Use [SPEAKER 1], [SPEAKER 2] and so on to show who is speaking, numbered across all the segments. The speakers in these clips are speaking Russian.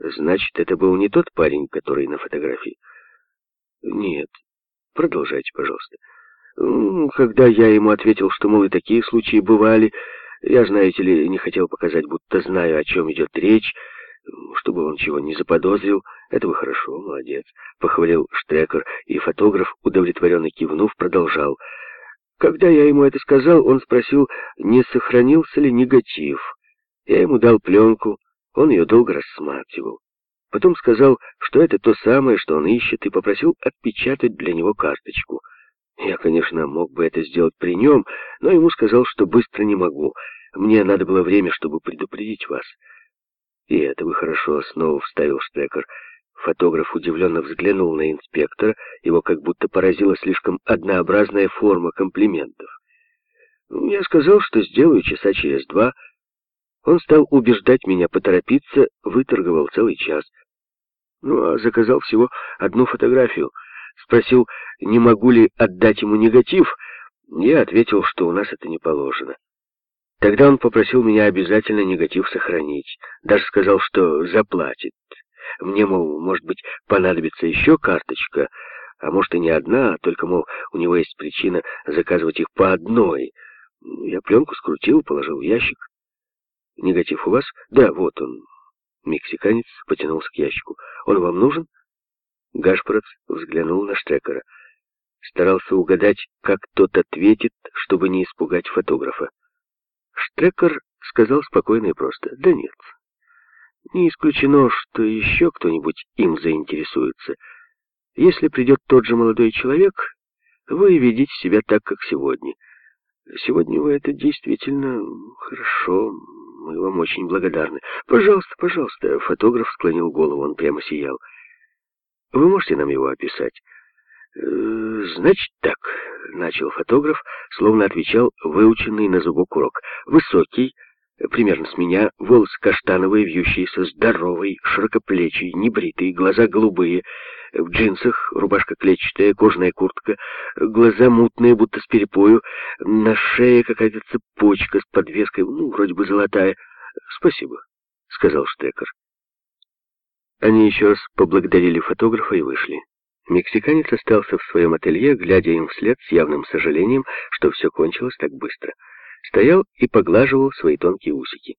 [SPEAKER 1] Значит, это был не тот парень, который на фотографии? Нет. Продолжайте, пожалуйста. Когда я ему ответил, что, мол, и такие случаи бывали, я, знаете ли, не хотел показать, будто знаю, о чем идет речь, чтобы он чего не заподозрил. Это вы хорошо, молодец, похвалил Штрекер, и фотограф, удовлетворенно кивнув, продолжал. Когда я ему это сказал, он спросил, не сохранился ли негатив. Я ему дал пленку, он ее долго рассматривал. Потом сказал, что это то самое, что он ищет, и попросил отпечатать для него карточку. Я, конечно, мог бы это сделать при нем, но ему сказал, что быстро не могу. Мне надо было время, чтобы предупредить вас. И это вы хорошо, снова вставил Штекер. Фотограф удивленно взглянул на инспектора, его как будто поразила слишком однообразная форма комплиментов. Я сказал, что сделаю часа через два. Он стал убеждать меня поторопиться, выторговал целый час. Ну, а заказал всего одну фотографию. Спросил, не могу ли отдать ему негатив. Я ответил, что у нас это не положено. Тогда он попросил меня обязательно негатив сохранить. Даже сказал, что заплатит. Мне, мол, может быть, понадобится еще карточка, а может и не одна, только, мол, у него есть причина заказывать их по одной. Я пленку скрутил, положил в ящик. Негатив у вас? Да, вот он. Мексиканец потянулся к ящику. Он вам нужен? Гашпорец взглянул на Штекера. Старался угадать, как тот ответит, чтобы не испугать фотографа. Штрекер сказал спокойно и просто. Да нет. Не исключено, что еще кто-нибудь им заинтересуется. Если придет тот же молодой человек, вы ведите себя так, как сегодня. Сегодня вы это действительно хорошо. Мы вам очень благодарны. Пожалуйста, пожалуйста. Фотограф склонил голову, он прямо сиял. Вы можете нам его описать? Э, «Значит так», — начал фотограф, словно отвечал выученный на зубок урок. «Высокий, примерно с меня, волосы каштановые, вьющиеся, здоровый, широкоплечий, небритый, глаза голубые, в джинсах, рубашка клетчатая, кожаная куртка, глаза мутные, будто с перепою, на шее какая-то цепочка с подвеской, ну, вроде бы золотая. Спасибо», — сказал Штекер. Они еще раз поблагодарили фотографа и вышли. Мексиканец остался в своем ателье, глядя им вслед с явным сожалением, что все кончилось так быстро. Стоял и поглаживал свои тонкие усики.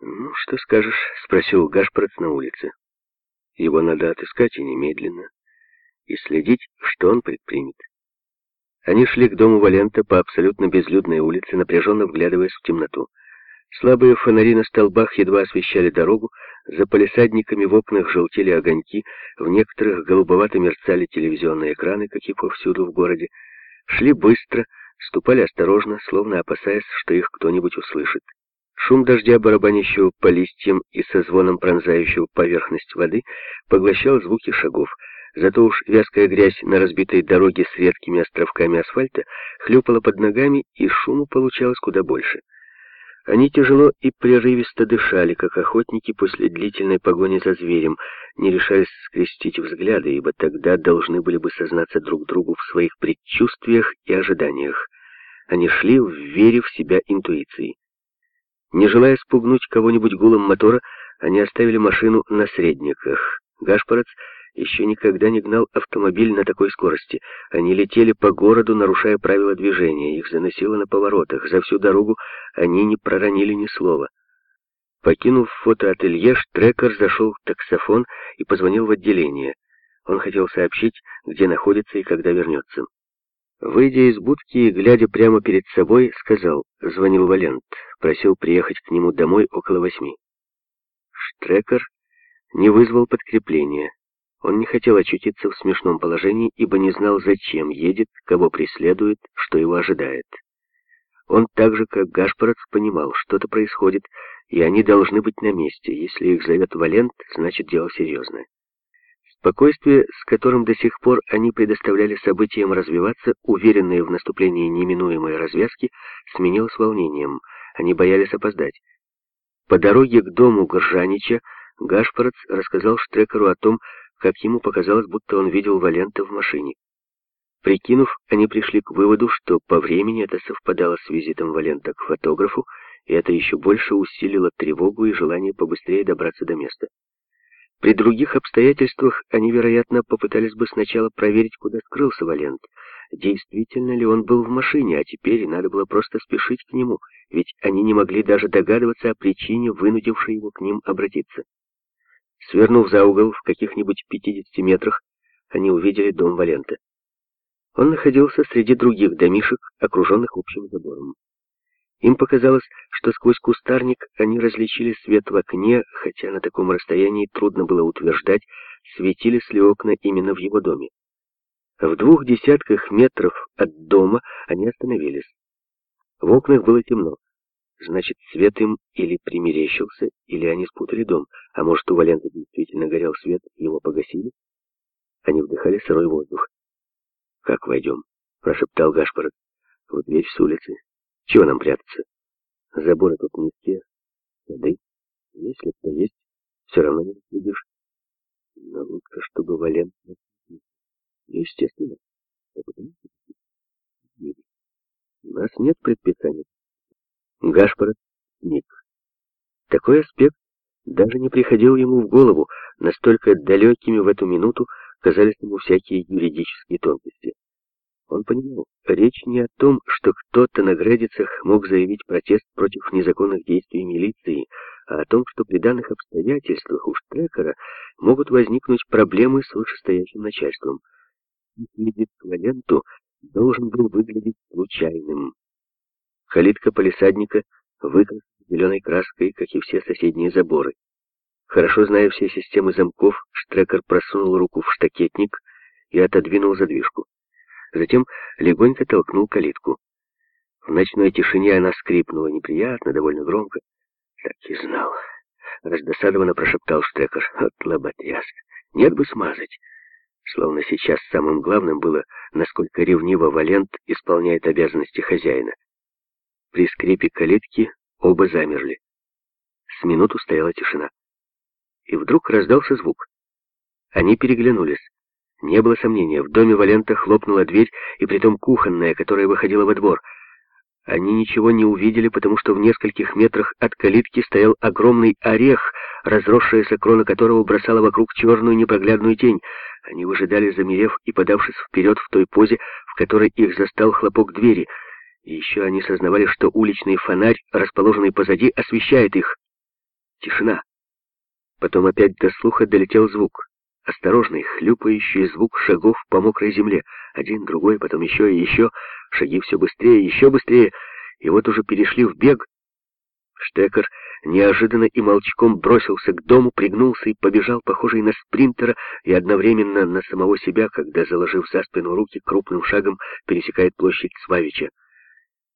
[SPEAKER 1] «Ну, что скажешь?» — спросил Гашпорец на улице. «Его надо отыскать и немедленно, и следить, что он предпримет». Они шли к дому Валента по абсолютно безлюдной улице, напряженно вглядываясь в темноту. Слабые фонари на столбах едва освещали дорогу, за полисадниками в окнах желтели огоньки, в некоторых голубовато мерцали телевизионные экраны, как и повсюду в городе. Шли быстро, ступали осторожно, словно опасаясь, что их кто-нибудь услышит. Шум дождя, барабанящего по листьям и со звоном пронзающего поверхность воды, поглощал звуки шагов. Зато уж вязкая грязь на разбитой дороге с редкими островками асфальта хлюпала под ногами, и шуму получалось куда больше. Они тяжело и прерывисто дышали, как охотники после длительной погони за зверем, не решаясь скрестить взгляды, ибо тогда должны были бы сознаться друг другу в своих предчувствиях и ожиданиях. Они шли, вере в себя интуиции. Не желая спугнуть кого-нибудь гулом мотора, они оставили машину на средниках. Гашпорец еще никогда не гнал автомобиль на такой скорости. Они летели по городу, нарушая правила движения. Их заносило на поворотах. За всю дорогу они не проронили ни слова. Покинув фотоателье, Штрекер зашел в таксофон и позвонил в отделение. Он хотел сообщить, где находится и когда вернется. Выйдя из будки и глядя прямо перед собой, сказал, звонил Валент, просил приехать к нему домой около восьми. Штрекер не вызвал подкрепления. Он не хотел очутиться в смешном положении, ибо не знал, зачем едет, кого преследует, что его ожидает. Он так же, как Гашпорец, понимал, что-то происходит, и они должны быть на месте. Если их зовет Валент, значит дело серьезное. Спокойствие, с которым до сих пор они предоставляли событиям развиваться, уверенные в наступлении неминуемой развязки, сменилось волнением. Они боялись опоздать. По дороге к дому Горжанича Гашпорец рассказал Штрекеру о том, как ему показалось, будто он видел Валента в машине. Прикинув, они пришли к выводу, что по времени это совпадало с визитом Валента к фотографу, и это еще больше усилило тревогу и желание побыстрее добраться до места. При других обстоятельствах они, вероятно, попытались бы сначала проверить, куда скрылся Валент, действительно ли он был в машине, а теперь надо было просто спешить к нему, ведь они не могли даже догадываться о причине, вынудившей его к ним обратиться. Свернув за угол в каких-нибудь 50 метрах, они увидели дом Валента. Он находился среди других домишек, окруженных общим забором. Им показалось, что сквозь кустарник они различили свет в окне, хотя на таком расстоянии трудно было утверждать, светились ли окна именно в его доме. В двух десятках метров от дома они остановились. В окнах было темно. Значит, свет им или примерещился, или они спутали дом. А может, у Валента действительно горел свет, его погасили? Они вдыхали сырой воздух. «Как войдем?» — прошептал Гашпорот. «В дверь с улицы. Чего нам прятаться? Заборы тут низкие, сады. Если кто есть, все равно не следишь. Но лучше, чтобы Валент... Естественно. У нас нет предписаний. Гашпорот ник. Такой аспект даже не приходил ему в голову, настолько далекими в эту минуту казались ему всякие юридические тонкости. Он понимал, речь не о том, что кто-то на градицах мог заявить протест против незаконных действий милиции, а о том, что при данных обстоятельствах у Штрекера могут возникнуть проблемы с вышестоящим начальством. Их визит к Валенту должен был выглядеть случайным. Калитка полисадника выкрасена зеленой краской, как и все соседние заборы. Хорошо зная все системы замков, Штрекер просунул руку в штакетник и отодвинул задвижку. Затем легонько толкнул калитку. В ночной тишине она скрипнула неприятно, довольно громко. Так и знал. Раздосадованно прошептал Штекер. От лоботряс. Нет бы смазать. Словно сейчас самым главным было, насколько ревниво Валент исполняет обязанности хозяина. При скрипе калитки оба замерли. С минуту стояла тишина. И вдруг раздался звук. Они переглянулись. Не было сомнения, в доме Валента хлопнула дверь, и притом кухонная, которая выходила во двор. Они ничего не увидели, потому что в нескольких метрах от калитки стоял огромный орех, разросшаяся крона которого бросала вокруг черную непроглядную тень. Они выжидали, замерев и подавшись вперед в той позе, в которой их застал хлопок двери. И еще они сознавали, что уличный фонарь, расположенный позади, освещает их. Тишина. Потом опять до слуха долетел звук. Осторожный, хлюпающий звук шагов по мокрой земле. Один, другой, потом еще и еще. Шаги все быстрее, еще быстрее. И вот уже перешли в бег. Штекер неожиданно и молчком бросился к дому, пригнулся и побежал, похожий на спринтера, и одновременно на самого себя, когда, заложив за спину руки, крупным шагом пересекает площадь Свавича.